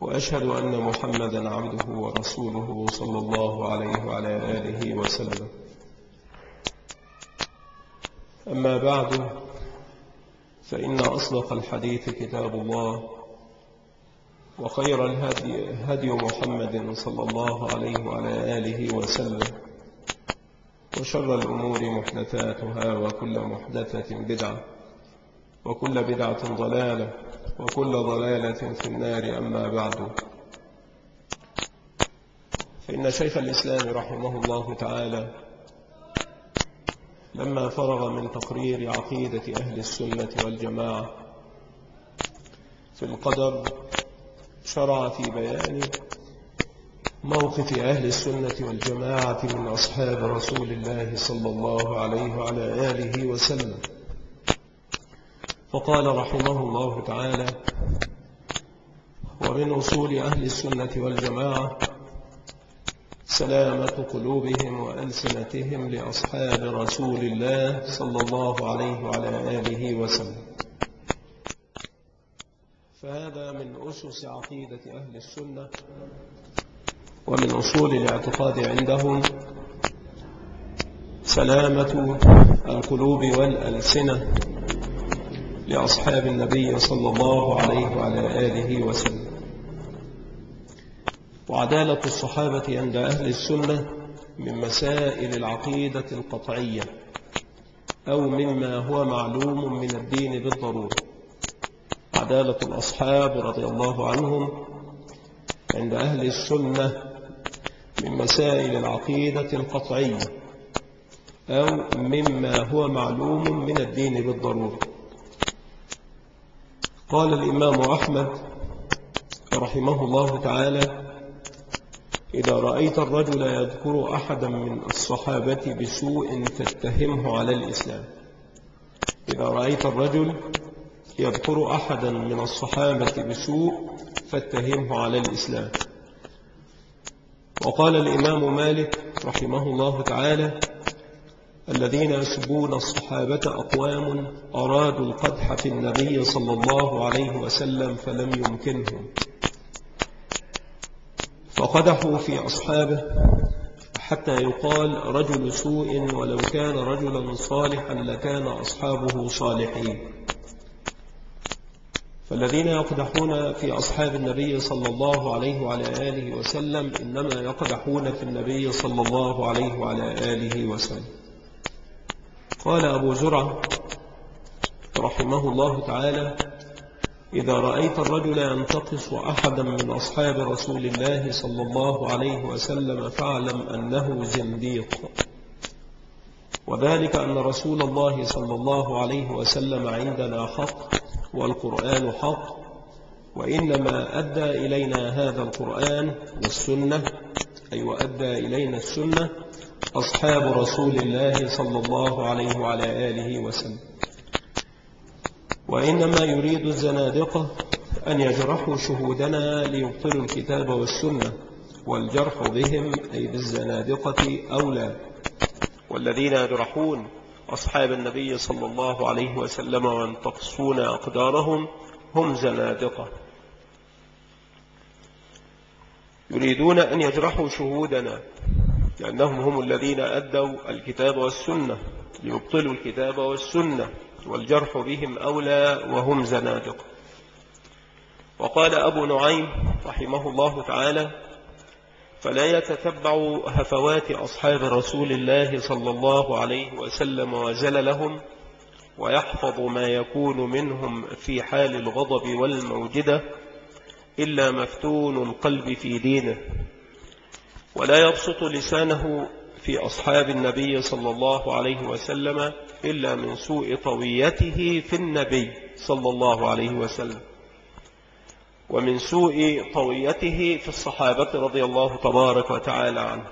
وأشهد أن محمدا عبده ورسوله صلى الله عليه وعلى آله وسلم. أما بعد فإن أصدق الحديث كتاب الله وخير الهدي هدي محمد صلى الله عليه وعلى آله وسلم وشر الأمور محدثاتها وكل محدثة بدعة وكل بدعة ضلالة وكل ضلالة في النار أما بعد. فإن شيخ الإسلام رحمه الله تعالى لما فرغ من تقرير عقيدة أهل السنة والجماعة في القدر شرع في بيان موقف أهل السنة والجماعة من أصحاب رسول الله صلى الله عليه وعلى آله وسلم. فقال رحمه الله تعالى ومن أصول أهل السنة والجماعة سلامة قلوبهم وألسنتهم لأصحاب رسول الله صلى الله عليه وعلى آله وسلم. فهذا من أسس عقيدة أهل السنة ومن أصول الاعتقاد عندهم سلامة القلوب والألسنة لأصحاب النبي صلى الله عليه وعلى آله وسلم. وعدالة الصحابة عند أهل السنة من مسائل العقيدة القطعية أو مما هو معلوم من الدين بالضرورة. عدالة الأصحاب رضي الله عنهم عند أهل السنة من مسائل العقيدة القطعية أو مما هو معلوم من الدين بالضرورة. قال الإمام أحمد رحمه الله تعالى إذا رأيت الرجل يذكر أحدا من الصحابة بسوء تتهمه على الإسلام. إذا رأيت الرجل يذكر أحدا من الصحابة بسوء فاتهمه على الإسلام. وقال الإمام مالك رحمه الله تعالى الذين يسبون الصحابة أقوام أرادوا القدح في النبي صلى الله عليه وسلم فلم يمكنهم. فقدحوا في أصحابه حتى يقال رجل سوء ولو كان رجلا صالحا لكان أصحابه صالحين. فالذين يقدحون في أصحاب النبي صلى الله عليه وعلى آله وسلم إنما يقدحون في النبي صلى الله عليه وعلى آله وسلم. قال أبو زرع رحمه الله تعالى إذا رأيت الرجل ينتقص أحدا من أصحاب رسول الله صلى الله عليه وسلم فاعلم أنه زنديق. وذلك أن رسول الله صلى الله عليه وسلم عندنا حق والقرآن حق وإنما أدى إلينا هذا القرآن والسنة أي وأدى إلينا السنة أصحاب رسول الله صلى الله عليه وعلى آله وسلم. وإنما يريد الزنادقة أن يجرحوا شهودنا ليبطلوا الكتاب والسنة والجرح بهم أي بالزنادقة أولى. والذين يجرحون أصحاب النبي صلى الله عليه وسلم وينتقصون أقدارهم هم زنادقة. يريدون أن يجرحوا شهودنا لأنهم هم الذين أدوا الكتاب والسنة ليبطلوا الكتاب والسنة والجرح بهم أولى وهم زنادق. وقال أبو نعيم رحمه الله تعالى فلا يتتبع هفوات أصحاب رسول الله صلى الله عليه وسلم وزل لهم ويحفظ ما يكون منهم في حال الغضب والموجدة إلا مفتون القلب في دينه. ولا يبسط لسانه في أصحاب النبي صلى الله عليه وسلم إلا من سوء طويته في النبي صلى الله عليه وسلم. ومن سوء طويته في الصحابة رضي الله تبارك وتعالى عنه.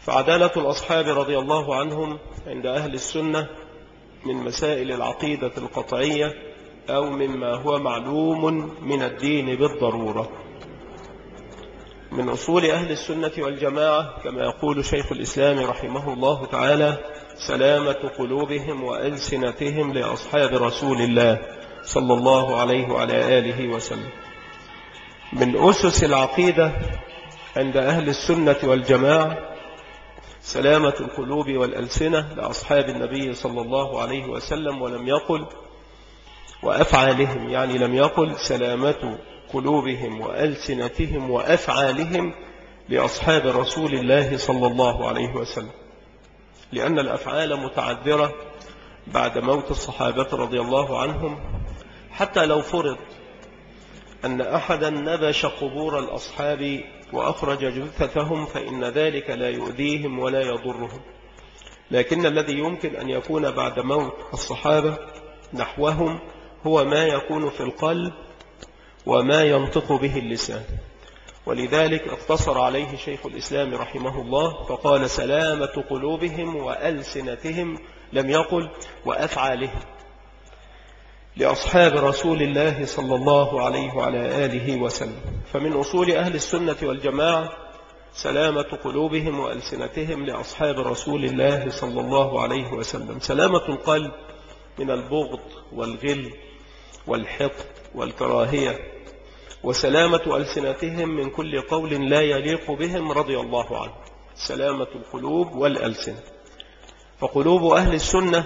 فعدالة الأصحاب رضي الله عنهم عند أهل السنة من مسائل العقيدة القطعية أو مما هو معلوم من الدين بالضرورة. من أصول أهل السنة والجماعة كما يقول شيخ الإسلام رحمه الله تعالى سلامة قلوبهم وألسنتهم لأصحاب رسول الله صلى الله عليه وعلى آله وسلم. من أسس العقيدة عند أهل السنة والجماعة سلامة القلوب والألسنة لأصحاب النبي صلى الله عليه وسلم ولم يقل وأفعالهم يعني لم يقل سلامة قلوبهم وألسنتهم وأفعالهم لأصحاب رسول الله صلى الله عليه وسلم. لأن الأفعال متعذرة بعد موت الصحابة رضي الله عنهم حتى لو فرض أن أحدا نبش قبور الأصحاب وأخرج جثتهم فإن ذلك لا يؤذيهم ولا يضرهم. لكن الذي يمكن أن يكون بعد موت الصحابة نحوهم هو ما يكون في القلب وما ينطق به اللسان. ولذلك اقتصر عليه شيخ الإسلام رحمه الله فقال سلامة قلوبهم وألسنتهم لم يقل وأفعالهم لأصحاب رسول الله صلى الله عليه وعلى آله وسلم. فمن أصول أهل السنة والجماعة سلامة قلوبهم وألسنتهم لأصحاب رسول الله صلى الله عليه وسلم. سلامة القلب من البغض والغل والحقد. والكراهية وسلامة ألسنتهم من كل قول لا يليق بهم رضي الله عنه. سلامة القلوب والألسن فقلوب أهل السنة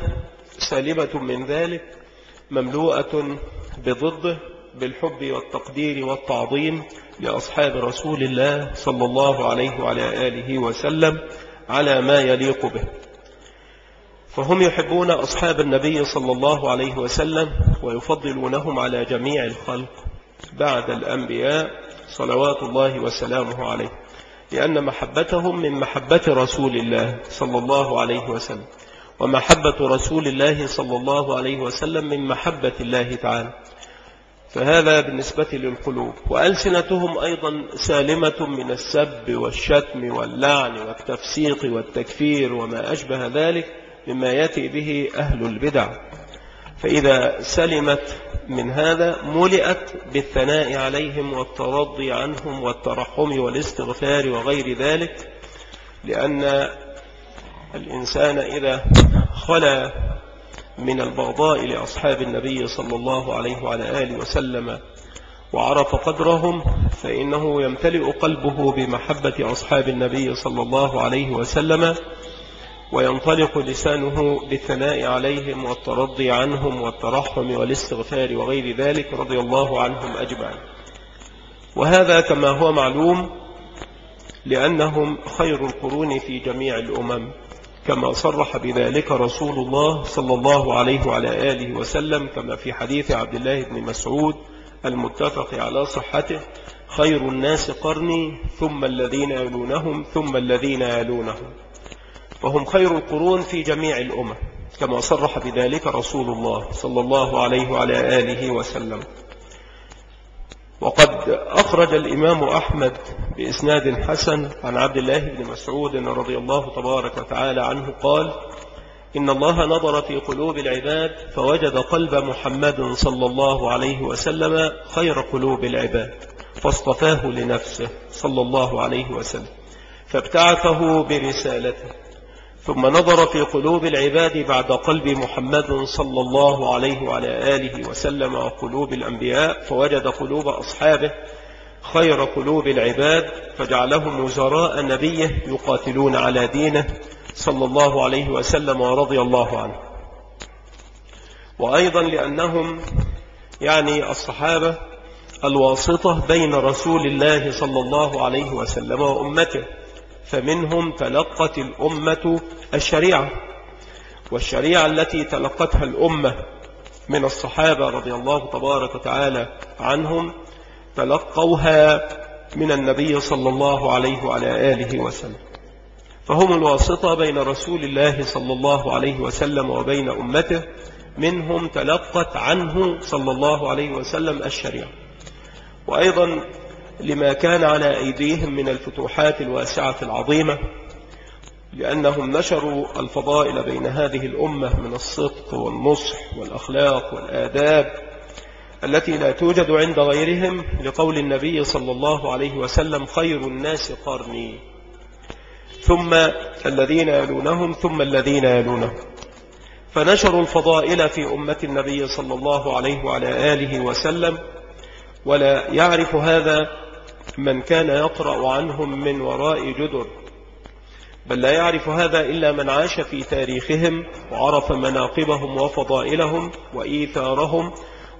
سالمة من ذلك مملوءة بضده بالحب والتقدير والتعظيم لأصحاب رسول الله صلى الله عليه وعلى آله وسلم على ما يليق به. فهم يحبون أصحاب النبي صلى الله عليه وسلم ويفضلونهم على جميع الخلق بعد الأنبياء صلوات الله وسلامه عليه لأن محبتهم من محبة رسول الله صلى الله عليه وسلم ومحبة رسول الله صلى الله عليه وسلم من محبة الله تعالى. فهذا بالنسبة للقلوب. وألسنتهم أيضا سالمة من السب والشتم واللعن والتفسيق والتكفير وما أشبه ذلك مما يأتي به أهل البدع. فإذا سلمت من هذا ملئت بالثناء عليهم والترضي عنهم والترحم والاستغفار وغير ذلك لأن الإنسان إذا خلا من البغضاء لأصحاب النبي صلى الله عليه وعلى آله وسلم وعرف قدرهم فإنه يمتلئ قلبه بمحبة أصحاب النبي صلى الله عليه وسلم وينطلق لسانه بالثناء عليهم والترضي عنهم والترحم والاستغفار وغير ذلك رضي الله عنهم أجمعين. وهذا كما هو معلوم لأنهم خير القرون في جميع الأمم كما صرح بذلك رسول الله صلى الله عليه وعلى آله وسلم كما في حديث عبد الله بن مسعود المتفق على صحته خير الناس قرني ثم الذين يلونهم ثم الذين يلونهم. وهم خير القرون في جميع الأمم كما صرح بذلك رسول الله صلى الله عليه وعلى آله وسلم. وقد أخرج الإمام أحمد بإسناد حسن عن عبد الله بن مسعود رضي الله تبارك وتعالى عنه قال إن الله نظر في قلوب العباد فوجد قلب محمد صلى الله عليه وسلم خير قلوب العباد فاصطفاه لنفسه صلى الله عليه وسلم فابتعثه برسالته. ثم نظر في قلوب العباد بعد قلب محمد صلى الله عليه وعلى آله وسلم وقلوب الأنبياء فوجد قلوب أصحابه خير قلوب العباد فجعلهم وزراء نبيه يقاتلون على دينه صلى الله عليه وسلم ورضي الله عنه. وأيضا لأنهم يعني الصحابة الواسطة بين رسول الله صلى الله عليه وسلم وأمته. فمنهم تلقت الأمة الشريعة والشريعة التي تلقتها الأمة من الصحابة رضي الله تبارك وتعالى عنهم تلقوها من النبي صلى الله عليه وعلى آله وسلم. فهم الواسطة بين رسول الله صلى الله عليه وسلم وبين أمته منهم تلقت عنه صلى الله عليه وسلم الشريعة. وأيضا لما كان على أيديهم من الفتوحات الواسعة العظيمة لأنهم نشروا الفضائل بين هذه الأمة من الصدق والنصح والأخلاق والآداب التي لا توجد عند غيرهم لقول النبي صلى الله عليه وسلم خير الناس قرني. ثم الذين يلونهم ثم الذين يلونهم. فنشروا الفضائل في أمة النبي صلى الله عليه وعلى آله وسلم ولا يعرف هذا من كان يقرأ عنهم من وراء جدر. بل لا يعرف هذا إلا من عاش في تاريخهم وعرف مناقبهم وفضائلهم وإيثارهم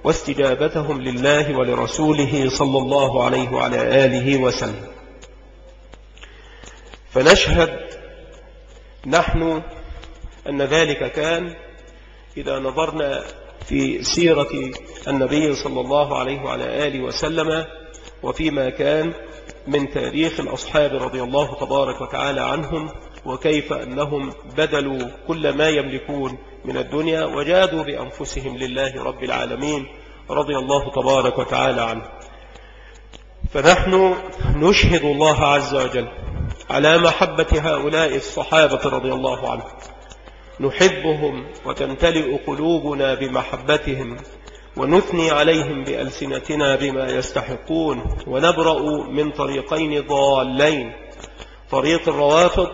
واستجابتهم لله ولرسوله صلى الله عليه وعلى آله وسلم. فنشهد نحن أن ذلك كان إذا نظرنا في سيرة النبي صلى الله عليه وعلى آله وسلم وفيما كان من تاريخ الأصحاب رضي الله تبارك وتعالى عنهم وكيف أنهم بدلوا كل ما يملكون من الدنيا وجادوا بأنفسهم لله رب العالمين رضي الله تبارك وتعالى عنه. فنحن نشهد الله عز وجل على محبة هؤلاء الصحابة رضي الله عنهم. نحبهم وتمتلئ قلوبنا بمحبتهم ونثني عليهم بألسنتنا بما يستحقون ونبرأ من طريقين ضالين. طريق الروافض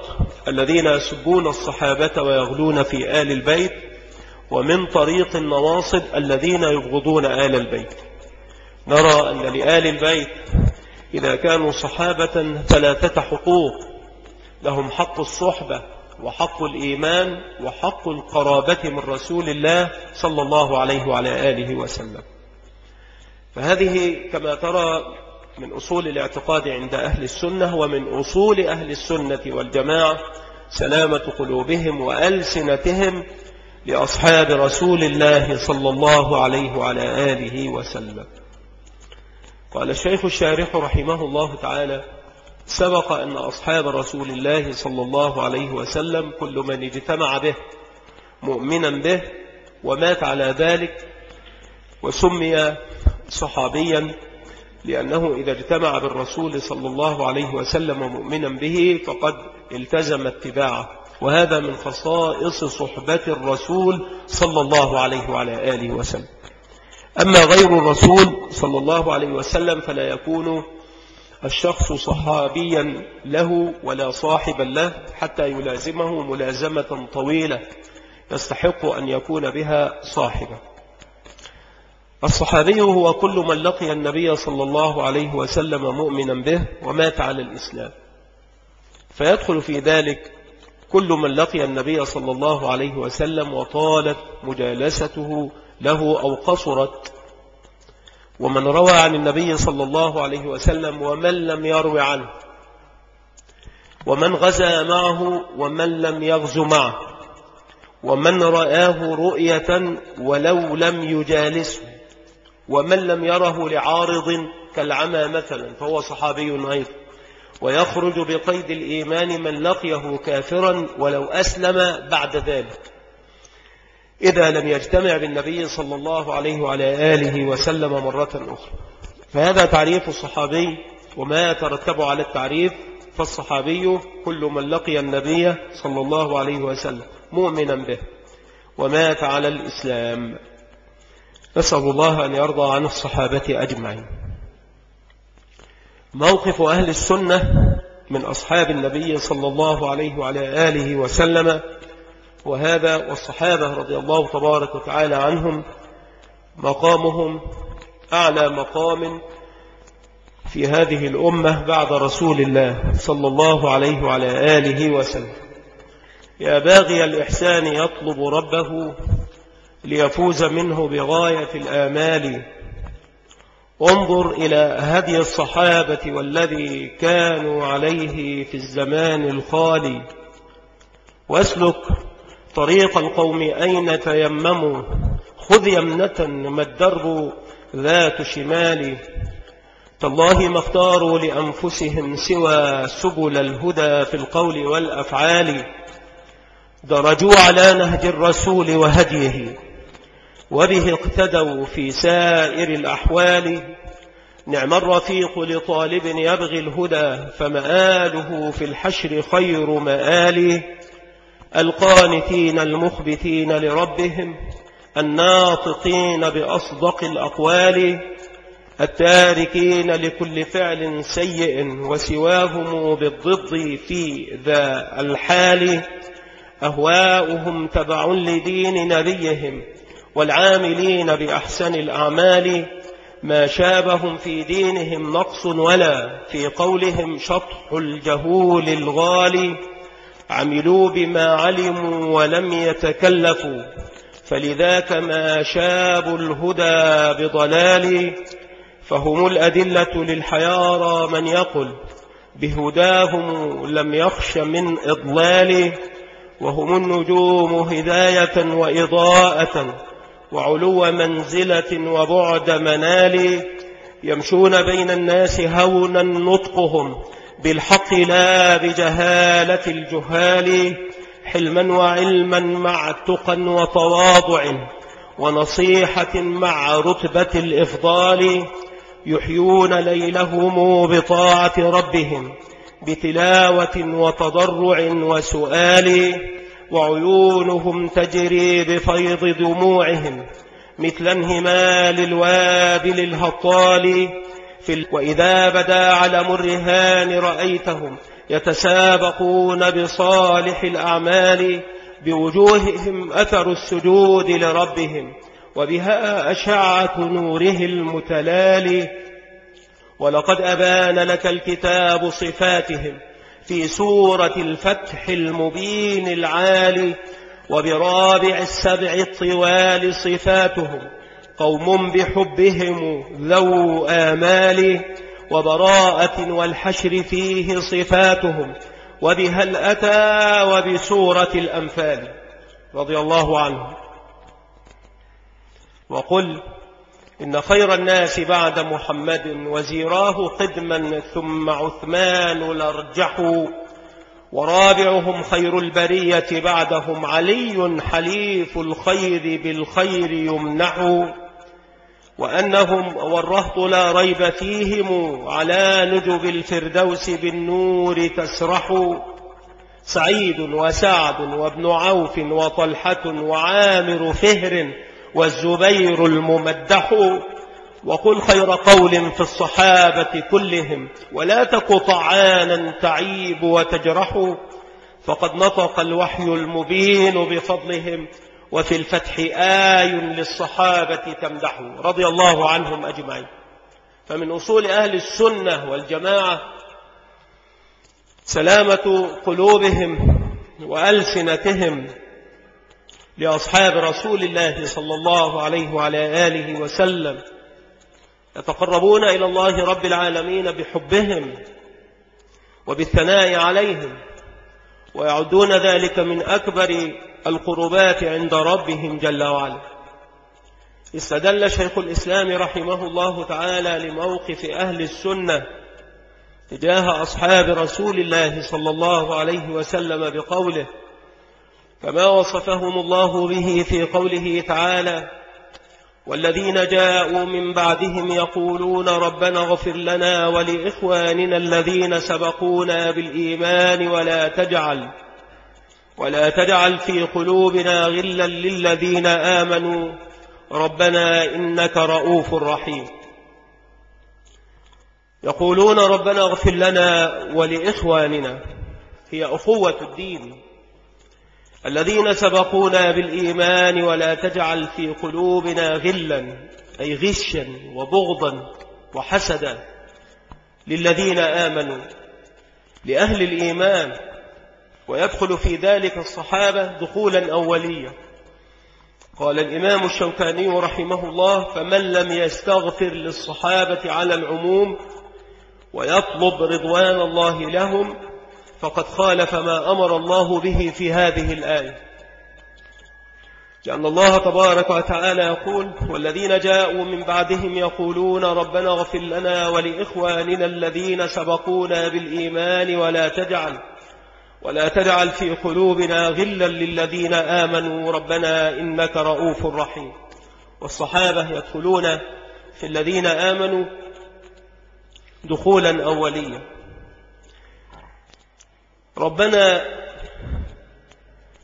الذين يسبون الصحابة ويغلون في آل البيت ومن طريق النواصب الذين يبغضون آل البيت. نرى أن لآل البيت إذا كانوا صحابة ثلاثة حقوق لهم حق الصحبة وحق الإيمان وحق القرابة من رسول الله صلى الله عليه وعلى آله وسلم. فهذه كما ترى من أصول الاعتقاد عند أهل السنة ومن أصول أهل السنة والجماعة سلامة قلوبهم وألسنتهم لأصحاب رسول الله صلى الله عليه وعلى آله وسلم. قال الشيخ الشارح رحمه الله تعالى سبق أن أصحاب رسول الله صلى الله عليه وسلم كل من اجتمع به مؤمنا به ومات على ذلك وسمي صحابيا لأنه إذا اجتمع بالرسول صلى الله عليه وسلم مؤمنا به فقد التزم اتباعه. وهذا من خصائص صحبة الرسول صلى الله عليه وعلى آله وسلم. أما غير الرسول صلى الله عليه وسلم فلا يكون الشخص صحابيا له ولا صاحبا له حتى يلازمه ملازمة طويلة يستحق أن يكون بها صاحبا. الصحابي هو كل من لقي النبي صلى الله عليه وسلم مؤمنا به ومات على الإسلام. فيدخل في ذلك كل من لقي النبي صلى الله عليه وسلم وطالت مجالسته له أو قصرت ومن روى عن النبي صلى الله عليه وسلم ومن لم يروي عنه ومن غزا معه ومن لم يغزو معه ومن رآه رؤية ولو لم يجالسه ومن لم يره لعارض كالعمى مثلا فهو صحابي أيضا. ويخرج بقيد الإيمان من لقيه كافرا ولو أسلم بعد ذلك. إذا لم يجتمع بالنبي صلى الله عليه وعلى آله وسلم مرة أخرى. فهذا تعريف الصحابي وما يترتب على التعريف فالصحابي كل من لقي النبي صلى الله عليه وسلم مؤمنا به. ومات على الإسلام. نسأل الله أن يرضى عن الصحابة أجمعين. موقف أهل السنة من أصحاب النبي صلى الله عليه وعلى آله وسلم وهذا والصحابة رضي الله تبارك وتعالى عنهم مقامهم أعلى مقام في هذه الأمة بعد رسول الله صلى الله عليه وعلى آله وسلم. يا باغي الإحسان يطلب ربه ليفوز منه بغاية الآمال. انظر إلى هدي الصحابة والذي كانوا عليه في الزمان الخالي. واسلك طريق القوم أين تيمموا؟ خذ يمنة ما الدرب ذات شمال. تالله ما اختاروا لأنفسهم سوى سبل الهدى في القول والأفعال. درجوا على نهج الرسول وهديه وبه اقتدوا في سائر الأحوال. نعم الرفيق لطالب يبغي الهدى فمآله في الحشر خير مآله. القانتين المخبتين لربهم الناطقين بأصدق الأقوال التاركين لكل فعل سيء وسواهم بالضد في ذا الحال أهواؤهم تبع لدين نبيهم والعاملين بأحسن الأعمال ما شابهم في دينهم نقص ولا في قولهم شطح الجهول الغالي. عملوا بما علموا ولم يتكلفوا. فلذاك ما شابوا الهدى بضلال فهم الأدلة للحيارى من يقل. بهداهم لم يخش من إضلال وهم النجوم هداية وإضاءة وعلو منزلة وبعد منال. يمشون بين الناس هونا نطقهم بالحق لا بجهالة الجهال حلما وعلما مع تقى وتواضع ونصيحة مع رتبة الإفضال يحيون ليلهم بطاعة ربهم بتلاوة وتضرع وسؤال وعيونهم تجري بفيض دموعهم مثل انهمال الوابل الهطال في وإذا بدا على مرهان رأيتهم يتسابقون بصالح الأعمال بوجوههم أثر السجود لربهم وبها أشعة نوره المتلالي ولقد أبان لك الكتاب صفاتهم في سورة الفتح المبين العالي وبرابع السبع الطوال صفاتهم قوم بحبهم ذو آمال وبراءة والحشر فيه صفاتهم وبهل أتى وبسورة الأنفال رضي الله عنه. وقل إن خير الناس بعد محمد وزيراه قدما ثم عثمان الأرجح ورابعهم خير البرية بعدهم علي حليف الخير بالخير يمنح وأنهم والرهط لا ريب فيهم على نجب الفردوس بالنور تسرح. سعيد وسعد وابن عوف وطلحة وعامر فهر والزبير الممدح. وقل خير قول في الصحابة كلهم ولا تك طعانا تعيب وتجرح. فقد نطق الوحي المبين بفضلهم وفي الفتح آي للصحابة تمدح رضي الله عنهم أجمعين. فمن أصول أهل السنة والجماعة سلامة قلوبهم وألسنتهم لأصحاب رسول الله صلى الله عليه وعلى آله وسلم. يتقربون إلى الله رب العالمين بحبهم وبالثناء عليهم ويعدون ذلك من أكبر القربات عند ربهم جل وعلا. استدل شيخ الإسلام رحمه الله تعالى لموقف أهل السنة تجاه أصحاب رسول الله صلى الله عليه وسلم بقوله كما وصفهم الله به في قوله تعالى والذين جاءوا من بعدهم يقولون ربنا اغفر لنا ولإخواننا الذين سبقونا بالإيمان ولا تجعل ولا تجعل في قلوبنا غلا للذين آمنوا. ربنا إنك رؤوف رحيم. يقولون ربنا اغفر لنا ولإخواننا. هي أخوة الدين. الذين سبقونا بالإيمان ولا تجعل في قلوبنا غلا أي غشا وبغضا وحسدا للذين آمنوا. لأهل الإيمان. ويدخل في ذلك الصحابة دخولا أوليا قال الإمام الشوكاني رحمه الله فمن لم يستغفر للصحابة على العموم ويطلب رضوان الله لهم فقد خالف ما أمر الله به في هذه الآية. لأن الله تبارك وتعالى يقول والذين جاءوا من بعدهم يقولون ربنا اغفر لنا ولإخواننا الذين سبقونا بالإيمان ولا تجعل ولا تجعل في قلوبنا غلا للذين آمنوا. ربنا إنك رؤوف رحيم. والصحابة يدخلون في الذين آمنوا دخولا أوليا. ربنا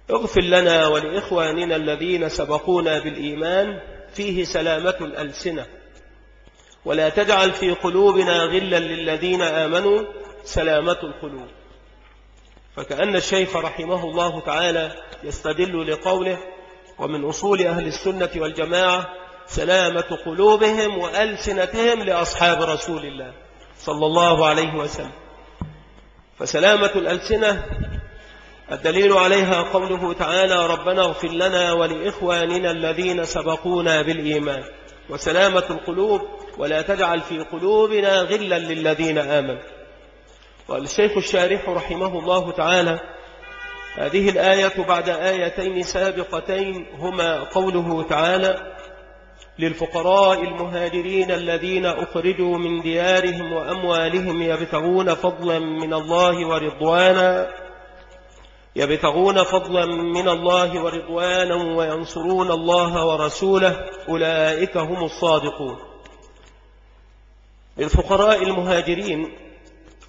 اغفر لنا ولإخواننا الذين سبقونا بالإيمان فيه سلامة الألسنة. ولا تجعل في قلوبنا غلا للذين آمنوا سلامة القلوب. فكأن الشيخ رحمه الله تعالى يستدل لقوله ومن أصول أهل السنة والجماعة سلامة قلوبهم وألسنتهم لأصحاب رسول الله صلى الله عليه وسلم. فسلامة الألسنة الدليل عليها قوله تعالى ربنا اغفر لنا ولإخواننا الذين سبقونا بالإيمان. وسلامة القلوب ولا تجعل في قلوبنا غلا للذين آمنوا. والشيخ الشارح رحمه الله تعالى هذه الآية بعد آيتين سابقتين هما قوله تعالى للفقراء المهاجرين الذين أخرجوا من ديارهم وأموالهم يبتغون فضلا من الله ورضوانا يبتغون فضلا من الله ورضوانا وينصرون الله ورسوله أولئك هم الصادقون للفقراء المهاجرين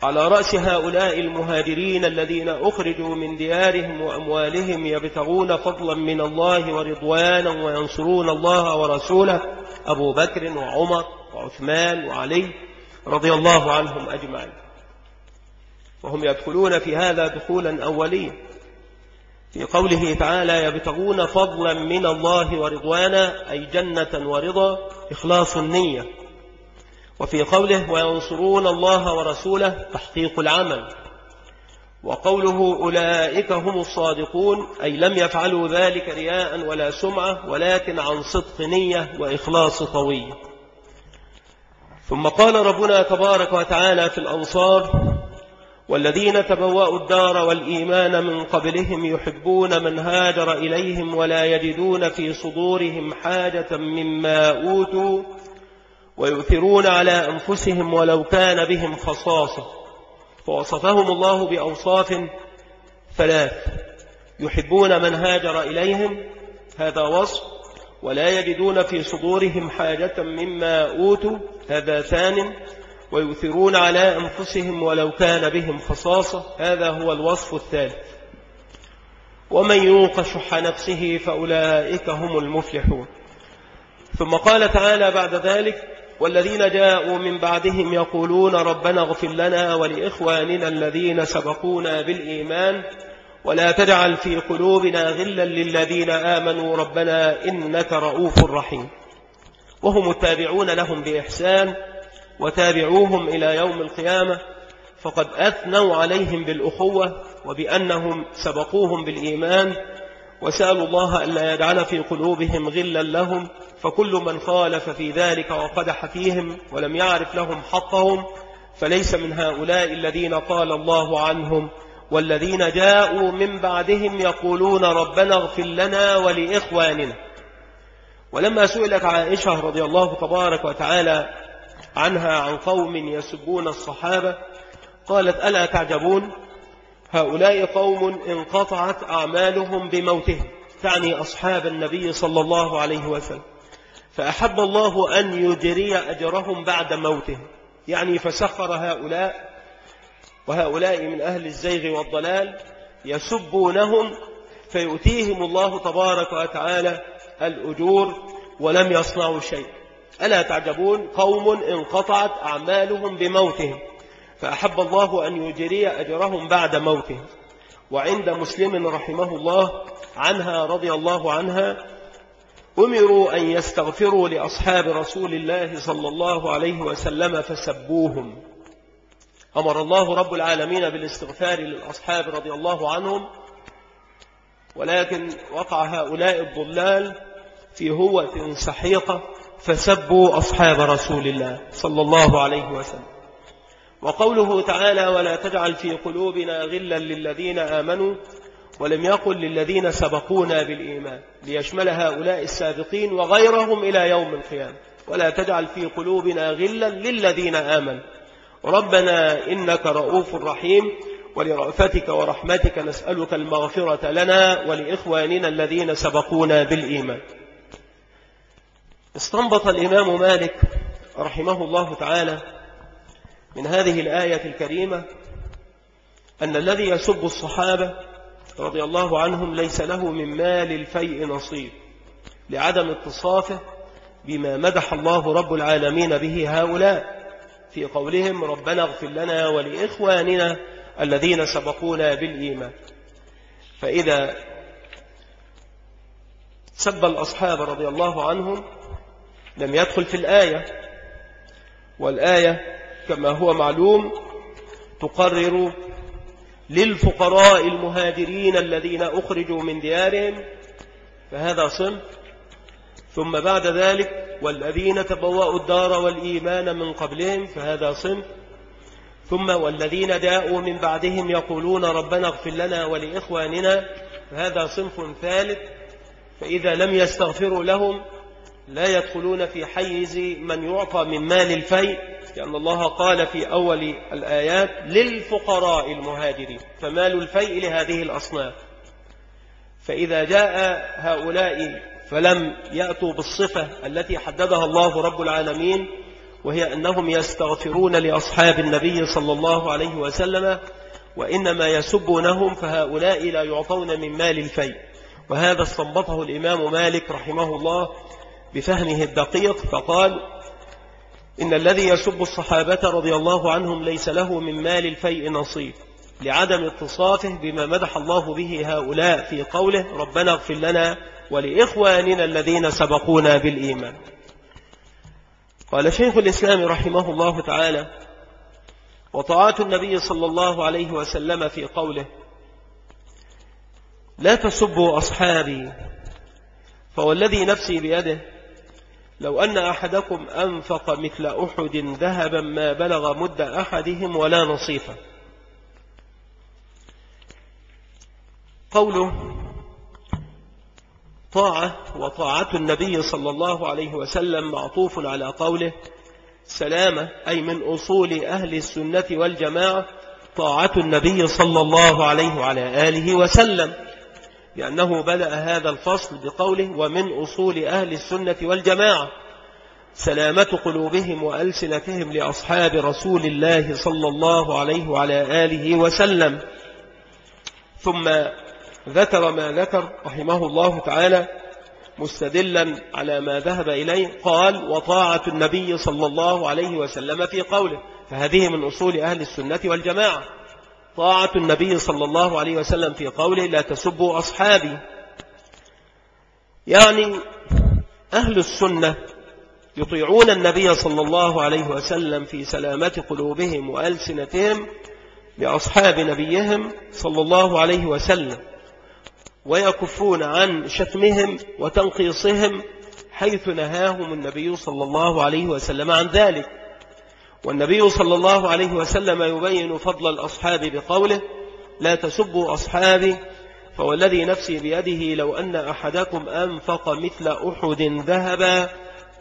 على رأس هؤلاء المهاجرين الذين أخرجوا من ديارهم وأموالهم يبتغون فضلا من الله ورضوانا وينصرون الله ورسوله أبو بكر وعمر وعثمان وعلي رضي الله عنهم أجمعين. وهم يدخلون في هذا دخولا أوليا. في قوله تعالى يبتغون فضلا من الله ورضوانا أي جنة ورضا إخلاص النية. وفي قوله وينصرون الله ورسوله تحقيق العمل. وقوله أولئك هم الصادقون أي لم يفعلوا ذلك رياء ولا سمعة ولكن عن صدق نية وإخلاص طوية ثم قال ربنا تبارك وتعالى في الأنصار والذين تبوأوا الدار والإيمان من قبلهم يحبون من هاجر إليهم ولا يجدون في صدورهم حاجة مما أوتوا ويؤثرون على أنفسهم ولو كان بهم خصاصة. فوصفهم الله بأوصاف ثلاث. يحبون من هاجر إليهم هذا وصف. ولا يجدون في صدورهم حاجة مما أوتوا هذا ثان. ويؤثرون على أنفسهم ولو كان بهم خصاصة هذا هو الوصف الثالث. ومن يوق شح نفسه فأولئك هم المفلحون. ثم قال تعالى بعد ذلك والذين جاءوا من بعدهم يقولون ربنا اغفر لنا ولإخواننا الذين سبقونا بالإيمان ولا تجعل في قلوبنا غلا للذين آمنوا ربنا إنك رؤوف رحيم. وهم التابعون لهم بإحسان وتابعوهم إلى يوم القيامة فقد أثنوا عليهم بالأخوة وبأنهم سبقوهم بالإيمان وسألوا الله ألا يجعل في قلوبهم غلا لهم فكل من خالف في ذلك وقدح فيهم ولم يعرف لهم حقهم فليس من هؤلاء الذين قال الله عنهم والذين جاءوا من بعدهم يقولون ربنا اغفر لنا ولإخواننا. ولما سئلت عائشة رضي الله تبارك وتعالى عنها عن قوم يسبون الصحابة قالت ألا تعجبون؟ هؤلاء قوم انقطعت أعمالهم بموتهم تعني أصحاب النبي صلى الله عليه وسلم. فأحب الله أن يجري أجرهم بعد موتهم يعني فسخر هؤلاء وهؤلاء من أهل الزيغ والضلال يسبونهم فيؤتيهم الله تبارك وتعالى الأجور ولم يصنعوا شيء. ألا تعجبون؟ قوم انقطعت أعمالهم بموتهم. فأحب الله أن يجري أجرهم بعد موتهم وعند مسلم رحمه الله عنها رضي الله عنها أمروا أن يستغفروا لأصحاب رسول الله صلى الله عليه وسلم فسبوهم. أمر الله رب العالمين بالاستغفار للأصحاب رضي الله عنهم ولكن وقع هؤلاء الضلال في هوة سحيقة فسبوا أصحاب رسول الله صلى الله عليه وسلم. وقوله تعالى ولا تجعل في قلوبنا غلا للذين آمنوا ولم يقل للذين سبقونا بالإيمان ليشمل هؤلاء السابقين وغيرهم إلى يوم القيامة. ولا تجعل في قلوبنا غلا للذين آمنوا. ربنا إنك رؤوف رحيم. ولرأفتك ورحمتك نسألك المغفرة لنا ولإخواننا الذين سبقونا بالإيمان. استنبط الإمام مالك رحمه الله تعالى من هذه الآية الكريمة أن الذي يسب الصحابة رضي الله عنهم ليس له من مال الفيء نصيب لعدم اتصافه بما مدح الله رب العالمين به هؤلاء. في قولهم ربنا اغفر لنا ولإخواننا الذين سبقونا بالإيمان. فإذا سب الأصحاب رضي الله عنهم لم يدخل في الآية. والآية كما هو معلوم تقرر للفقراء المهاجرين الذين أخرجوا من ديارهم فهذا صنف. ثم بعد ذلك والذين تبوأوا الدار والإيمان من قبلهم فهذا صنف. ثم والذين جاءوا من بعدهم يقولون ربنا اغفر لنا ولإخواننا فهذا صنف ثالث. فإذا لم يستغفروا لهم لا يدخلون في حيز من يعطى من مال الفيء. لأن الله قال في أول الآيات للفقراء المهاجرين فمال الفيء لهذه الأصناف. فإذا جاء هؤلاء فلم يأتوا بالصفة التي حددها الله رب العالمين وهي أنهم يستغفرون لأصحاب النبي صلى الله عليه وسلم وإنما يسبونهم فهؤلاء لا يعطون من مال الفيء. وهذا استنبطه الإمام مالك رحمه الله بفهمه الدقيق فقال إن الذي يسب الصحابة رضي الله عنهم ليس له من مال الفيء نصيب لعدم اتصافه بما مدح الله به هؤلاء في قوله ربنا اغفر لنا ولإخواننا الذين سبقونا بالإيمان. قال شيخ الإسلام رحمه الله تعالى وطاعات النبي صلى الله عليه وسلم في قوله لا تسبوا أصحابي فوالذي نفسي بيده لو أن أحدكم أنفق مثل أحد ذهبا ما بلغ مد أحدهم ولا نصيفا قوله طاعة وطاعة النبي صلى الله عليه وسلم معطوف على قوله سلامة أي من أصول أهل السنة والجماعة طاعة النبي صلى الله عليه وعلى آله وسلم. لأنه بدأ هذا الفصل بقوله ومن أصول أهل السنة والجماعة سلامة قلوبهم وألسنتهم لأصحاب رسول الله صلى الله عليه وعلى آله وسلم. ثم ذكر ما ذكر رحمه الله تعالى مستدلا على ما ذهب إليه قال وطاعة النبي صلى الله عليه وسلم في قوله فهذه من أصول أهل السنة والجماعة. طاعة النبي صلى الله عليه وسلم في قوله لا تسبوا أصحابي. يعني أهل السنة يطيعون النبي صلى الله عليه وسلم في سلامة قلوبهم وألسنتهم لأصحاب نبيهم صلى الله عليه وسلم ويكفون عن شتمهم وتنقيصهم حيث نهاهم النبي صلى الله عليه وسلم عن ذلك. والنبي صلى الله عليه وسلم يبين فضل الأصحاب بقوله لا تسبوا أصحابي فوالذي نفسي بيده لو أن أحدكم أنفق مثل أحد ذهبا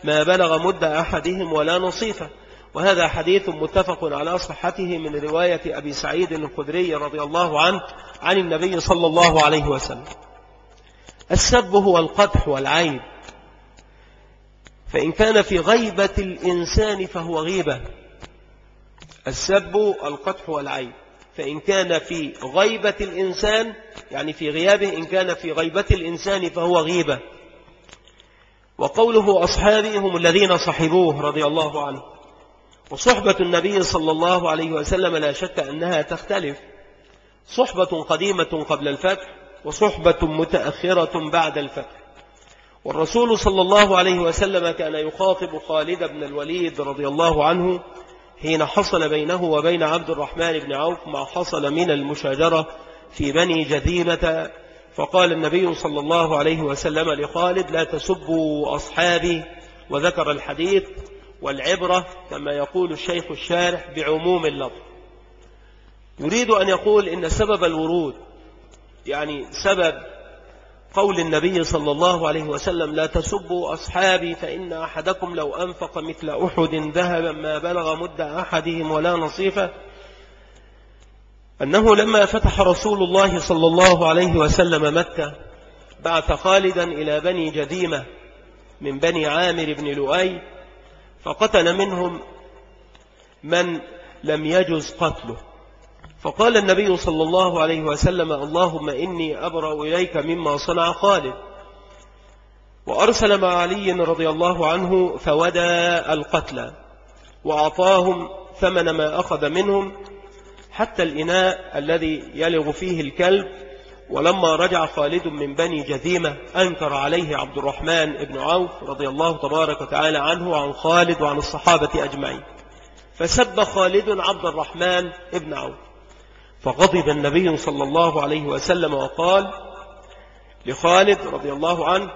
ما بلغ مد أحدهم ولا نصيفه. وهذا حديث متفق على صحته من رواية أبي سعيد الخدري رضي الله عنه عن النبي صلى الله عليه وسلم. السب هو القدح والعيب فإن كان في غيبة الإنسان فهو غيبة. السب القدح والعيب. فإن كان في غيبة الإنسان يعني في غيابه إن كان في غيبة الإنسان فهو غيبة. وقوله أصحابي هم الذين صحبوه رضي الله عنه. وصحبة النبي صلى الله عليه وسلم لا شك أنها تختلف. صحبة قديمة قبل الفتح وصحبة متأخرة بعد الفتح. والرسول صلى الله عليه وسلم كان يخاطب خالد بن الوليد رضي الله عنه حين حصل بينه وبين عبد الرحمن بن عوف ما حصل من المشاجرة في بني جذيمة. فقال النبي صلى الله عليه وسلم لخالد لا تسبوا أصحابي. وذكر الحديث والعبرة كما يقول الشيخ الشارح بعموم اللفظ. يريد أن يقول إن سبب الورود يعني سبب قول النبي صلى الله عليه وسلم لا تسبوا أصحابي فإن أحدكم لو أنفق مثل أحد ذهبا ما بلغ مد أحدهم ولا نصيفة. أنه لما فتح رسول الله صلى الله عليه وسلم مكة بعث خالدا إلى بني جذيمة من بني عامر بن لؤي فقتل منهم من لم يجز قتله. فقال النبي صلى الله عليه وسلم اللهم إني أبرأ إليك مما صنع خالد. وأرسل مع علي رضي الله عنه فودى القتلى وأعطاهم ثمن ما أخذ منهم حتى الإناء الذي يلغ فيه الكلب. ولما رجع خالد من بني جذيمة أنكر عليه عبد الرحمن بن عوف رضي الله تبارك وتعالى عنه وعن خالد وعن الصحابة أجمعين. فسب خالد عبد الرحمن بن عوف. فغضب النبي صلى الله عليه وسلم وقال لخالد رضي الله عنه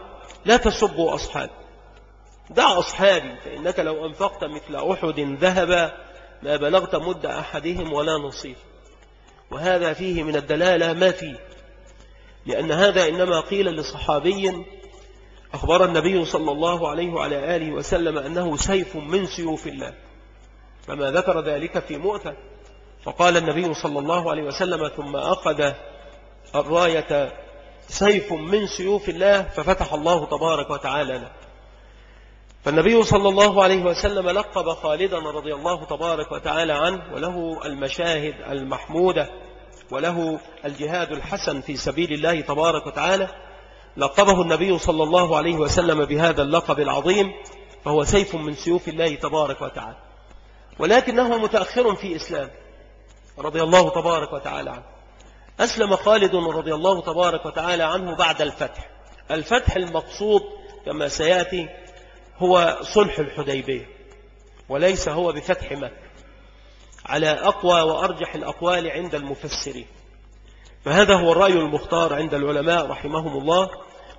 لا تسبوا أصحابي. دع أصحابي فإنك لو أنفقت مثل أحد ذهبا ما بلغت مد أحدهم ولا نصيف وهذا فيه من الدلالة ما فيه لأن هذا إنما قيل لصحابي أخبر النبي صلى الله عليه وعلى آله وسلم أنه سيف من سيوف الله فما ذكر ذلك في مؤتة. فقال النبي صلى الله عليه وسلم ثم أخذ الراية سيف من سيوف الله ففتح الله تبارك وتعالى له. فالنبي صلى الله عليه وسلم لقب خالدا رضي الله تبارك وتعالى عنه وله المشاهد المحمودة وله الجهاد الحسن في سبيل الله تبارك وتعالى. لقبه النبي صلى الله عليه وسلم بهذا اللقب العظيم فهو سيف من سيوف الله تبارك وتعالى. ولكنه متأخر في إسلام. رضي الله تبارك وتعالى عنه. أسلم خالد رضي الله تبارك وتعالى عنه بعد الفتح. الفتح المقصود كما سيأتي هو صلح الحديبية وليس هو بفتح مكة على أقوى وأرجح الأقوال عند المفسرين. فهذا هو الرأي المختار عند العلماء رحمهم الله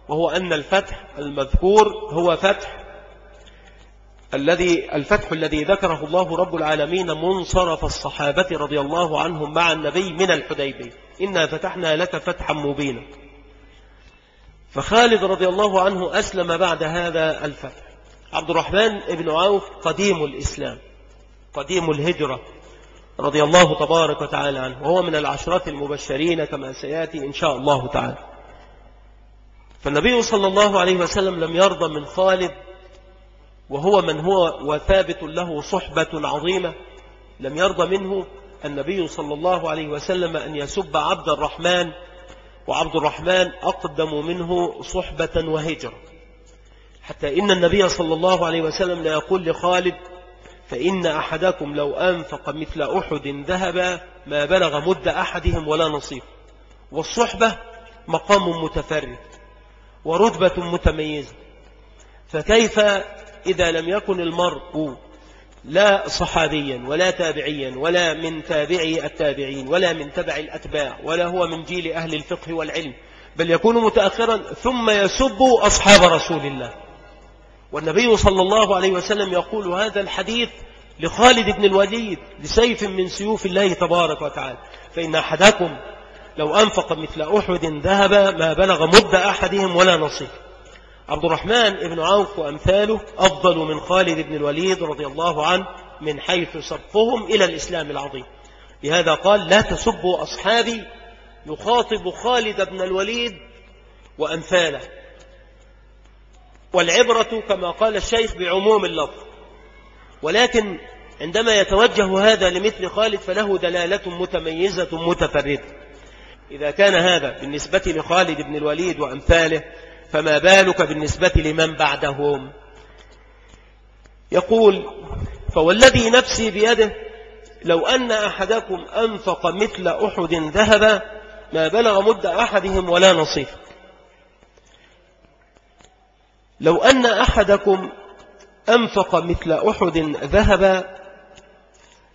وهو أن الفتح المذكور هو فتح الذي الفتح الذي ذكره الله رب العالمين منصرف الصحابة رضي الله عنهم مع النبي من الحديبية. إنا فتحنا لك فتحا مبينا. فخالد رضي الله عنه أسلم بعد هذا الفتح. عبد الرحمن بن عوف قديم الإسلام قديم الهجرة رضي الله تبارك وتعالى عنه. وهو من العشرات المبشرين كما سيأتي إن شاء الله تعالى. فالنبي صلى الله عليه وسلم لم يرضى من خالد وهو من هو وثابت له صحبة عظيمة لم يرضى منه النبي صلى الله عليه وسلم أن يسب عبد الرحمن وعبد الرحمن أقدم منه صحبة وهجرة. حتى إن النبي صلى الله عليه وسلم لا يقول لخالد فإن أحدكم لو أنفق مثل أحد ذهبا ما بلغ مد أحدهم ولا نصيب. والصحبة مقام متفرد ورتبة متميزة. فكيف إذا لم يكن المرء لا صحابيا ولا تابعيا ولا من تابعي التابعين ولا من تبع الأتباع ولا هو من جيل أهل الفقه والعلم بل يكون متأخرا ثم يسب أصحاب رسول الله. والنبي صلى الله عليه وسلم يقول هذا الحديث لخالد بن الوليد لسيف من سيوف الله تبارك وتعالى. فإن أحدكم لو أنفق مثل أحد ذهب ما بلغ مد أحدهم ولا نصيب. عبد الرحمن بن عوف وأمثاله أفضل من خالد بن الوليد رضي الله عنه من حيث صفهم إلى الإسلام العظيم. لهذا قال لا تسبوا أصحابي يخاطب خالد بن الوليد وأمثاله. والعبرة كما قال الشيخ بعموم اللفظ. ولكن عندما يتوجه هذا لمثل خالد فله دلالة متميزة متفردة إذا كان هذا بالنسبة لخالد بن الوليد وأمثاله فما بالك بالنسبة لمن بعدهم؟ يقول فوالذي نفسي بيده لو أن أحدكم أنفق مثل أحد ذهب ما بلغ مد أحدهم ولا نصيف. لو أن أحدكم أنفق مثل أحد ذهب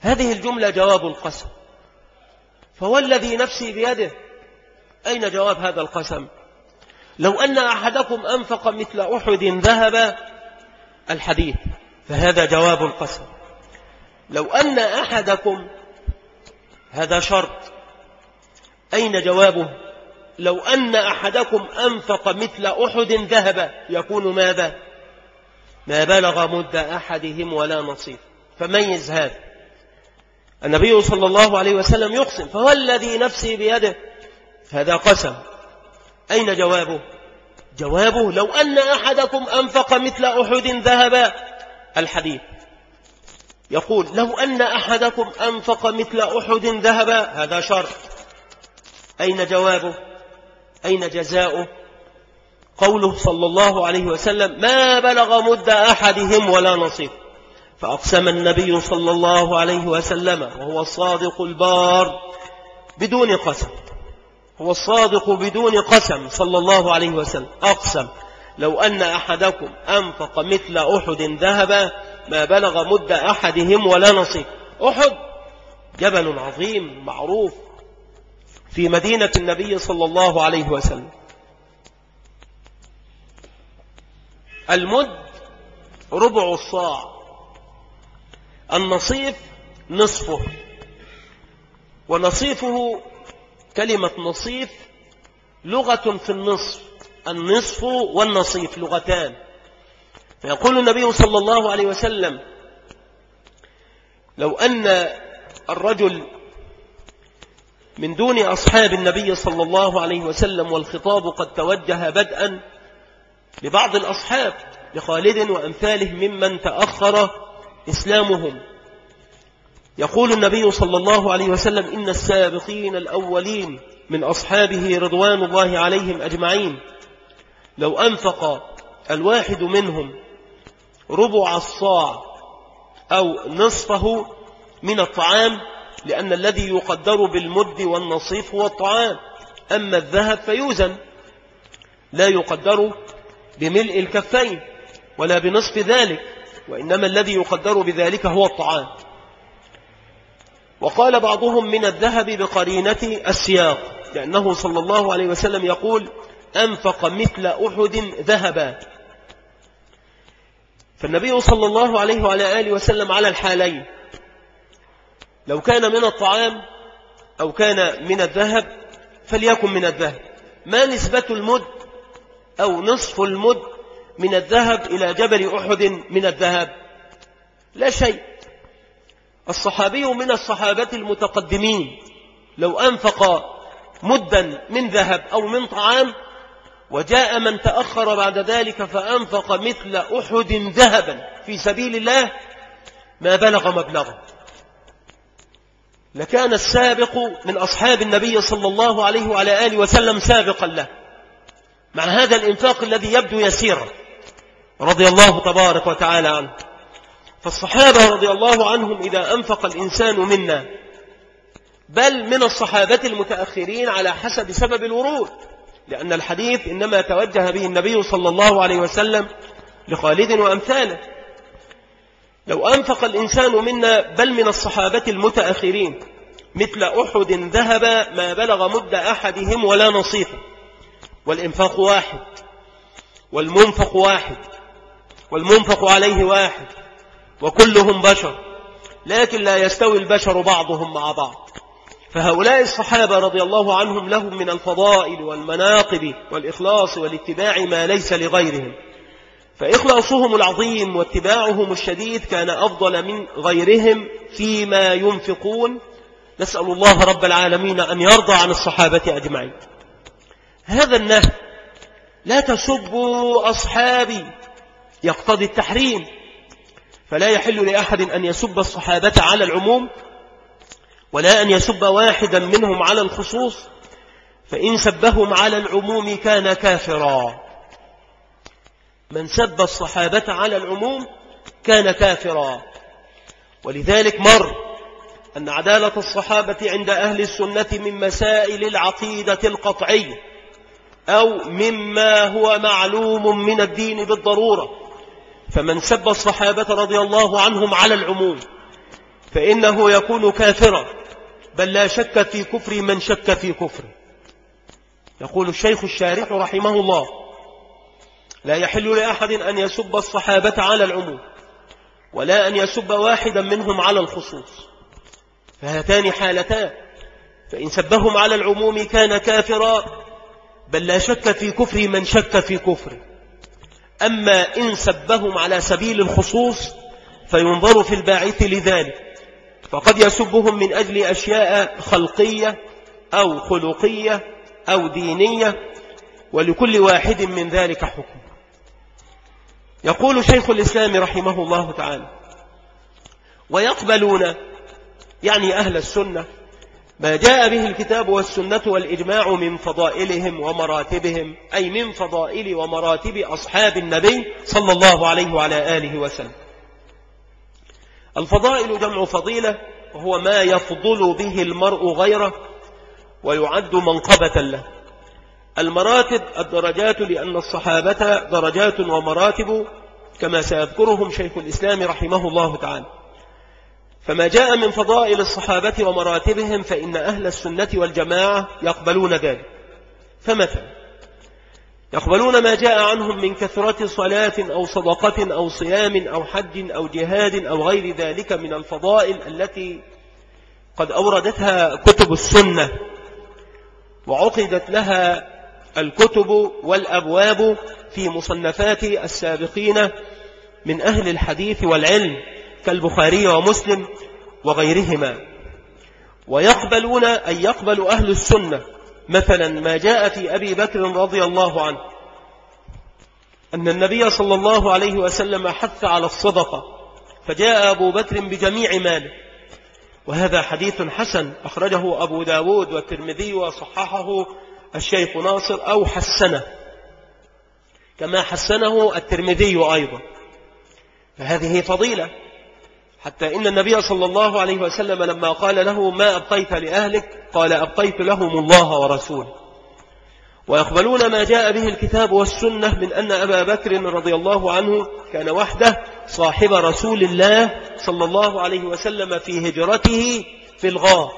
هذه الجملة جواب القسم. فوالذي نفسي بيده أين جواب هذا القسم؟ لو أن أحدكم أنفق مثل أحد ذهب الحديث فهذا جواب القسم لو أن أحدكم هذا شرط. أين جوابه؟ لو أن أحدكم أنفق مثل أحد ذهب يكون ماذا؟ ما بلغ مد أحدهم ولا نصيب. فميز هذا. النبي صلى الله عليه وسلم يقسم فهو الذي نفسي بيده. هذا قسم. أين جوابه؟ جوابه لو أن أحدكم أنفق مثل أحد ذهب الحديث. يقول لو أن أحدكم أنفق مثل أحد ذهبا هذا شرط. أين جوابه؟ أين جزاؤه؟ قوله صلى الله عليه وسلم ما بلغ مد أحدهم ولا نصيب. فأقسم النبي صلى الله عليه وسلم وهو الصادق البار بدون قسم. هو الصادق بدون قسم صلى الله عليه وسلم. أقسم. لو أن أحدكم أنفق مثل أحد ذهبا ما بلغ مد أحدهم ولا نصيب. أحد. جبل عظيم معروف في مدينة النبي صلى الله عليه وسلم. المد ربع الصاع. النصيف نصفه. ونصيفه كلمة نصيف لغة في النصف النصف والنصيف لغتان. فيقول النبي صلى الله عليه وسلم لو أن الرجل من دون أصحاب النبي صلى الله عليه وسلم والخطاب قد توجه بدءا لبعض الأصحاب لخالد وأمثاله ممن تأخر إسلامهم يقول النبي صلى الله عليه وسلم إن السابقين الأولين من أصحابه رضوان الله عليهم أجمعين. لو أنفق الواحد منهم ربع الصاع أو نصفه من الطعام لأن الذي يقدر بالمد والنصيف هو الطعام. أما الذهب فيوزن لا يقدر بملء الكفين ولا بنصف ذلك وإنما الذي يقدر بذلك هو الطعام. وقال بعضهم من الذهب بقرينة السياق لأنه صلى الله عليه وسلم يقول أنفق مثل أحد ذهبا. فالنبي صلى الله عليه وعلى آله وسلم على الحالين لو كان من الطعام أو كان من الذهب فليكن من الذهب. ما نسبة المد أو نصف المد من الذهب إلى جبل أحد من الذهب؟ لا شيء. الصحابي من الصحابة المتقدمين. لو أنفق مدا من ذهب أو من طعام وجاء من تأخر بعد ذلك فأنفق مثل أحد ذهبا في سبيل الله ما بلغ مبلغه. لكان السابق من أصحاب النبي صلى الله عليه وعلى آله وسلم سابقا له. مع هذا الإنفاق الذي يبدو يسيرا. رضي الله تبارك وتعالى عنه. فالصحابة رضي الله عنهم إذا أنفق الإنسان منا بل من الصحابة المتأخرين على حسب سبب الورود لأن الحديث إنما توجه به النبي صلى الله عليه وسلم لخالد وأمثاله. لو أنفق الإنسان منا بل من الصحابة المتأخرين مثل أحد ذهب ما بلغ مد أحدهم ولا نصيفه والإنفاق واحد والمنفق واحد والمنفق عليه واحد وكلهم بشر لكن لا يستوي البشر بعضهم مع بعض. فهؤلاء الصحابة رضي الله عنهم لهم من الفضائل والمناقب والإخلاص والاتباع ما ليس لغيرهم. فإخلاصهم العظيم واتباعهم الشديد كان أفضل من غيرهم فيما ينفقون. نسأل الله رب العالمين أن يرضى عن الصحابة أجمعين. هذا النهي لا تسبوا أصحابي يقتضي التحريم. فلا يحل لأحد أن يسب الصحابة على العموم ولا أن يسب واحدا منهم على الخصوص فإن سبهم على العموم كان كافرا. من سب الصحابة على العموم كان كافرا. ولذلك مر أن عدالة الصحابة عند أهل السنة من مسائل العقيدة القطعية أو مما هو معلوم من الدين بالضرورة. فمن سب الصحابة رضي الله عنهم على العموم فإنه يكون كافرا بل لا شك في كفر من شك في كفره يقول الشيخ الشارح رحمه الله لا يحل لأحد أن يسب الصحابة على العموم ولا أن يسب واحدا منهم على الخصوص. فهاتان حالتان فإن سبهم على العموم كان كافرا بل لا شك في كفر من شك في كفره أما إن سبهم على سبيل الخصوص فينظر في الباعث لذلك. فقد يسبهم من أجل أشياء خلقية أو خلقية أو دينية ولكل واحد من ذلك حكم. يقول شيخ الإسلام رحمه الله تعالى ويقبلون يعني أهل السنة ما جاء به الكتاب والسنة والإجماع من فضائلهم ومراتبهم أي من فضائل ومراتب أصحاب النبي صلى الله عليه وعلى آله وسلم. الفضائل جمع فضيلة وهو ما يفضل به المرء غيره ويعد منقبة له. المراتب الدرجات لأن الصحابة درجات ومراتب كما سيذكرهم شيخ الإسلام رحمه الله تعالى. فما جاء من فضائل الصحابة ومراتبهم فإن أهل السنة والجماعة يقبلون ذلك. فمثلا يقبلون ما جاء عنهم من كثرة صلاة أو صدقة أو صيام أو حج أو جهاد أو غير ذلك من الفضائل التي قد أوردتها كتب السنة وعقدت لها الكتب والأبواب في مصنفات السابقين من أهل الحديث والعلم. كالبخاري ومسلم وغيرهما. ويقبلون أن يقبل أهل السنة. مثلا ما جاء في أبي بكر رضي الله عنه. أن النبي صلى الله عليه وسلم حث على الصدقة. فجاء أبو بكر بجميع ماله. وهذا حديث حسن أخرجه أبو داود والترمذي وصححه الشيخ ناصر أو حسنه. كما حسنه الترمذي أيضا. فهذه فضيلة. حتى إن النبي صلى الله عليه وسلم لما قال له ما أبقيت لأهلك قال أبقيت لهم الله ورسوله. ويقبلون ما جاء به الكتاب والسنة من أن أبا بكر رضي الله عنه كان وحده صاحب رسول الله صلى الله عليه وسلم في هجرته في الغار.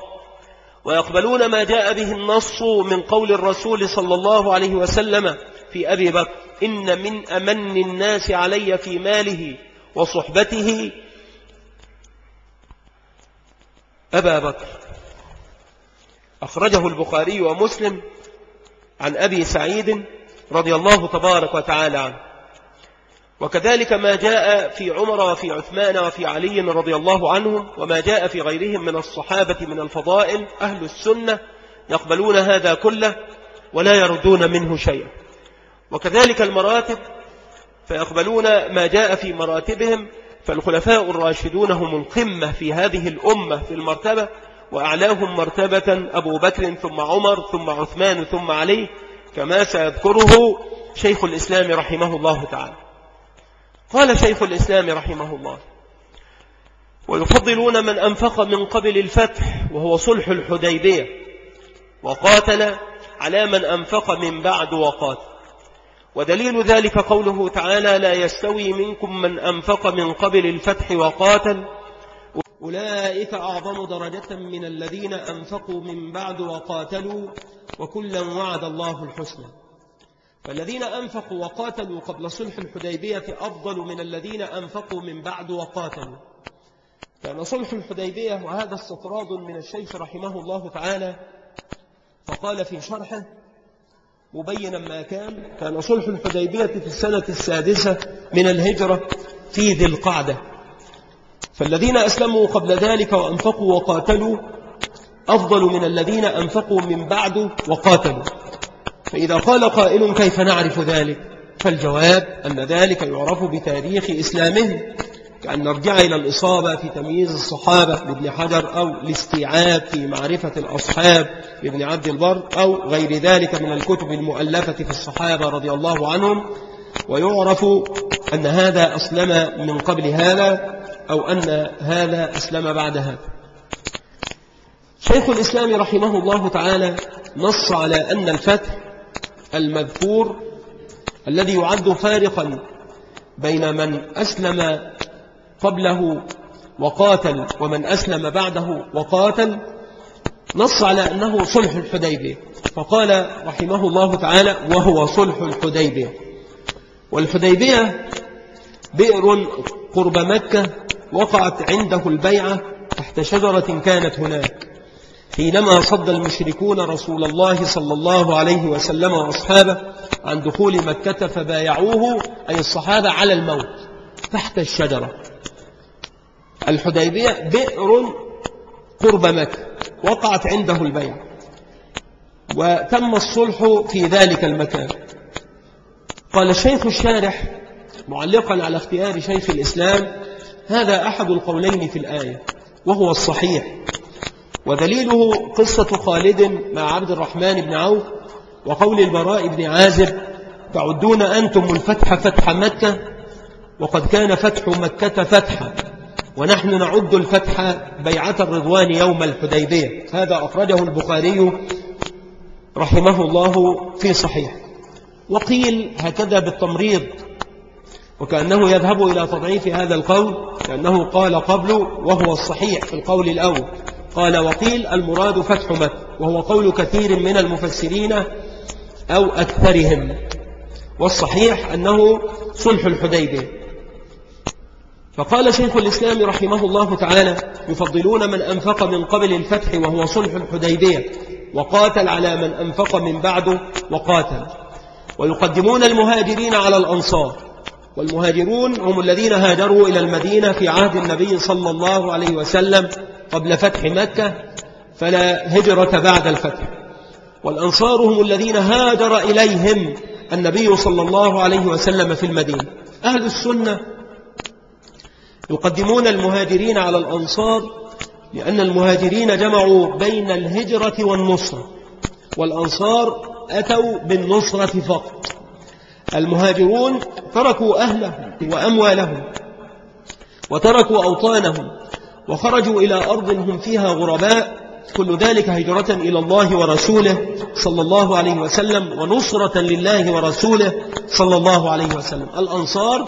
ويقبلون ما جاء به النص من قول الرسول صلى الله عليه وسلم في أبي بكر إن من أمن الناس علي في ماله وصحبته أبا بكر. أخرجه البخاري ومسلم عن أبي سعيد رضي الله تبارك وتعالى عنه. وكذلك ما جاء في عمر وفي عثمان وفي علي رضي الله عنهم وما جاء في غيرهم من الصحابة من الفضائل أهل السنة يقبلون هذا كله ولا يردون منه شيئا. وكذلك المراتب فيقبلون ما جاء في مراتبهم فالخلفاء الراشدون هم القمة في هذه الأمة في المرتبة وأعلاهم مرتبة أبو بكر ثم عمر ثم عثمان ثم علي كما سيذكره شيخ الإسلام رحمه الله تعالى. قال شيخ الإسلام رحمه الله ويفضلون من أنفق من قبل الفتح وهو صلح الحديبية وقاتل على من أنفق من بعد وقاتل. ودليل ذلك قوله تعالى لا يستوي منكم من أنفق من قبل الفتح وقاتل. أولئك أعظم درجة من الذين أنفقوا من بعد وقاتلوا وكلا وعد الله الحسنى. فالذين أنفقوا وقاتلوا قبل صلح الحديبية أفضل من الذين أنفقوا من بعد وقاتلوا. كان صلح الحديبية وهذا استطراد من الشيخ رحمه الله تعالى فقال في شرحه مبينا ما كان كان صلح الحديبية في السنة السادسة من الهجرة في ذي القعدة. فالذين أسلموا قبل ذلك وأنفقوا وقاتلوا أفضل من الذين أنفقوا من بعد وقاتلوا. فإذا قال قائل كيف نعرف ذلك؟ فالجواب أن ذلك يعرف بتاريخ إسلامهم كأن نرجع إلى الإصابة في تمييز الصحابة لابن حجر أو الاستيعاب في معرفة الأصحاب لابن عبد البر أو غير ذلك من الكتب المؤلفة في الصحابة رضي الله عنهم. ويعرف أن هذا أسلم من قبل هذا أو أن هذا أسلم بعد هذا شيخ الإسلام رحمه الله تعالى نص على أن الفتح المذكور الذي يعد فارقا بين من أسلم قبله وقاتل ومن أسلم بعده وقاتل نص على أنه صلح الحديبية. فقال رحمه الله تعالى وهو صلح الحديبية. والحديبية بئر قرب مكة وقعت عنده البيعة تحت شجرة كانت هناك. حينما صد المشركون رسول الله صلى الله عليه وسلم وأصحابه عن دخول مكة فبايعوه أي الصحابة على الموت تحت الشجرة. الحديبية بئر قرب مكة وقعت عنده البيع وتم الصلح في ذلك المكان. قال الشيخ الشارح معلقا على اختيار شيخ الإسلام هذا أحد القولين في الآية وهو الصحيح. ودليله قصة خالد مع عبد الرحمن بن عوف وقول البراء بن عازب تعدون أنتم الفتح فتح مكة وقد كان فتح مكة فتحا. ونحن نعد الفتح بيعة الرضوان يوم الحديبية. هذا أخرجه البخاري رحمه الله في صحيح. وقيل هكذا بالتمريض وكأنه يذهب إلى تضعيف هذا القول كأنه قال قبله وهو الصحيح في القول الأول. قال وقيل المراد فتح مكة وهو قول كثير من المفسرين أو أكثرهم. والصحيح أنه صلح الحديبية. فقال شيخ الإسلام رحمه الله تعالى يفضلون من أنفق من قبل الفتح وهو صلح الحديبية وقاتل على من أنفق من بعده وقاتل. ويقدمون المهاجرين على الأنصار والمهاجرون هم الذين هاجروا إلى المدينة في عهد النبي صلى الله عليه وسلم قبل فتح مكة فلا هجرة بعد الفتح. والأنصار هم الذين هاجر إليهم النبي صلى الله عليه وسلم في المدينة. أهل السنة يقدمون المهاجرين على الأنصار لأن المهاجرين جمعوا بين الهجرة والنصرة والأنصار أتوا بالنصرة فقط. المهاجرون تركوا أهلهم وأموالهم وتركوا أوطانهم وخرجوا إلى أرض هم فيها غرباء كل ذلك هجرة إلى الله ورسوله صلى الله عليه وسلم ونصرة لله ورسوله صلى الله عليه وسلم. الأنصار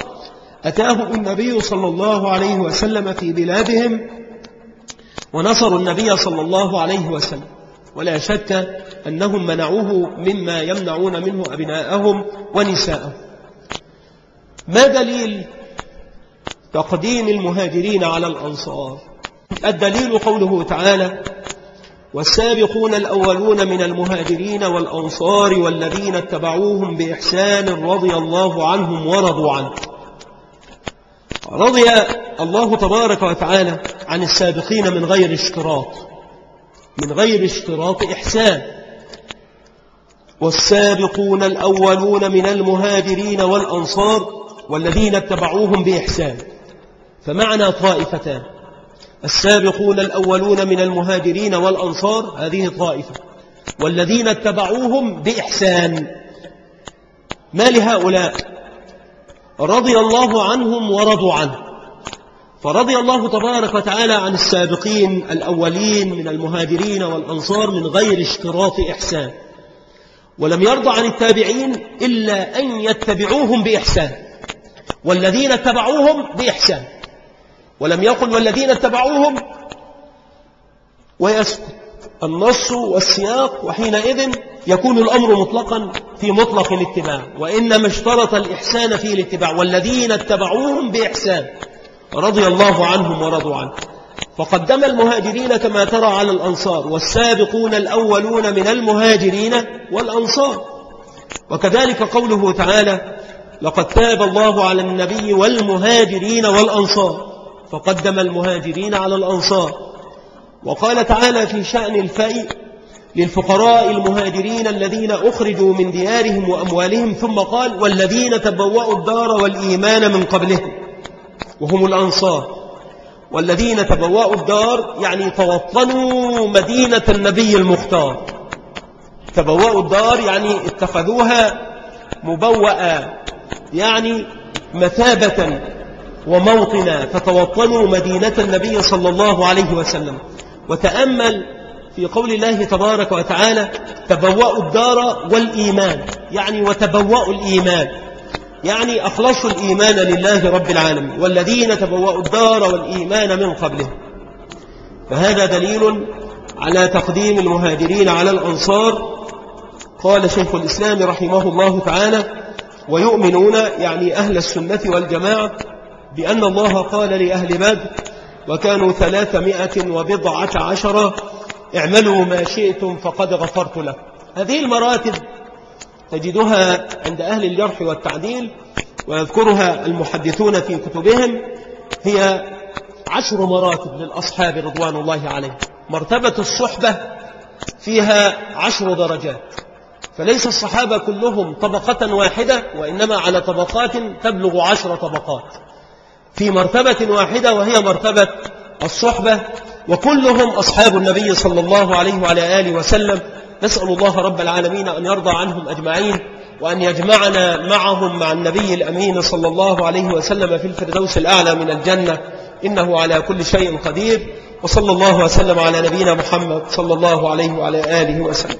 أتاهم النبي صلى الله عليه وسلم في بلادهم ونصروا النبي صلى الله عليه وسلم. ولا شك أنهم منعوه مما يمنعون منه أبناءهم ونساءهم. ما دليل تقديم المهاجرين على الأنصار؟ الدليل قوله تعالى والسابقون الأولون من المهاجرين والأنصار والذين اتبعوهم بإحسان رضي الله عنهم ورضوا عنه. رضي الله تبارك وتعالى عن السابقين من غير اشتراط من غير اشتراط إحسان. والسابقون الأولون من المهاجرين والأنصار والذين اتبعوهم بإحسان. فمعنى طائفتان. السابقون الأولون من المهاجرين والأنصار هذه طائفة. والذين اتبعوهم بإحسان. ما لهؤلاء؟ رضي الله عنهم ورضوا عنه. فرضي الله تبارك وتعالى عن السابقين الأولين من المهاجرين والأنصار من غير اشتراط إحسان. ولم يرضى عن التابعين إلا أن يتبعوهم بإحسان. والذين اتبعوهم بإحسان. ولم يقل والذين اتبعوهم ويسكت. النص والسياق وحينئذ يكون الأمر مطلقا في مطلق الاتباع. وإنما اشترط الإحسان في الاتباع والذين اتبعوهم بإحسان رضي الله عنهم ورضوا عنه. فقدم المهاجرين كما ترى على الأنصار والسابقون الأولون من المهاجرين والأنصار. وكذلك قوله تعالى لقد تاب الله على النبي والمهاجرين والأنصار فقدم المهاجرين على الأنصار. وقال تعالى في شأن الفيء للفقراء المهاجرين الذين أخرجوا من ديارهم وأموالهم ثم قال والذين تبوأوا الدار والإيمان من قبلهم وهم الأنصار والذين تبوأوا الدار يعني توطنوا مدينة النبي المختار تبوأوا الدار يعني اتخذوها مبوأة يعني مثابة وموطنا فتوطنوا مدينة النبي صلى الله عليه وسلم وتأمل في قول الله تبارك وتعالى تبوأوا الدار والإيمان. يعني وتبوأوا الإيمان. يعني أخلصوا الإيمان لله رب العالمين. والذين تبوأوا الدار والإيمان من قبله. فهذا دليل على تقديم المهاجرين على الأنصار. قال شيخ الإسلام رحمه الله تعالى ويؤمنون يعني أهل السنة والجماعة بأن الله قال لأهل بدر وكانوا ثلاثمائة وبضعة عشرة اعملوا ما شئتم فقد غفرت لكم. هذه المراتب تجدها عند أهل الجرح والتعديل ويذكرها المحدثون في كتبهم. هي عشر مراتب للأصحاب رضوان الله عليهم. مرتبة الصحبة فيها عشر درجات. فليس الصحابة كلهم طبقة واحدة وإنما على طبقات تبلغ عشر طبقات. في مرتبة واحدة وهي مرتبة الصحبة وكلهم أصحاب النبي صلى الله عليه وعلى آله وسلم. نسأل الله رب العالمين أن يرضى عنهم أجمعين وأن يجمعنا معهم مع النبي الأمين صلى الله عليه وسلم في الفردوس الأعلى من الجنة. إنه على كل شيء قدير وصلى الله وسلم على نبينا محمد صلى الله عليه وعلى آله وسلم.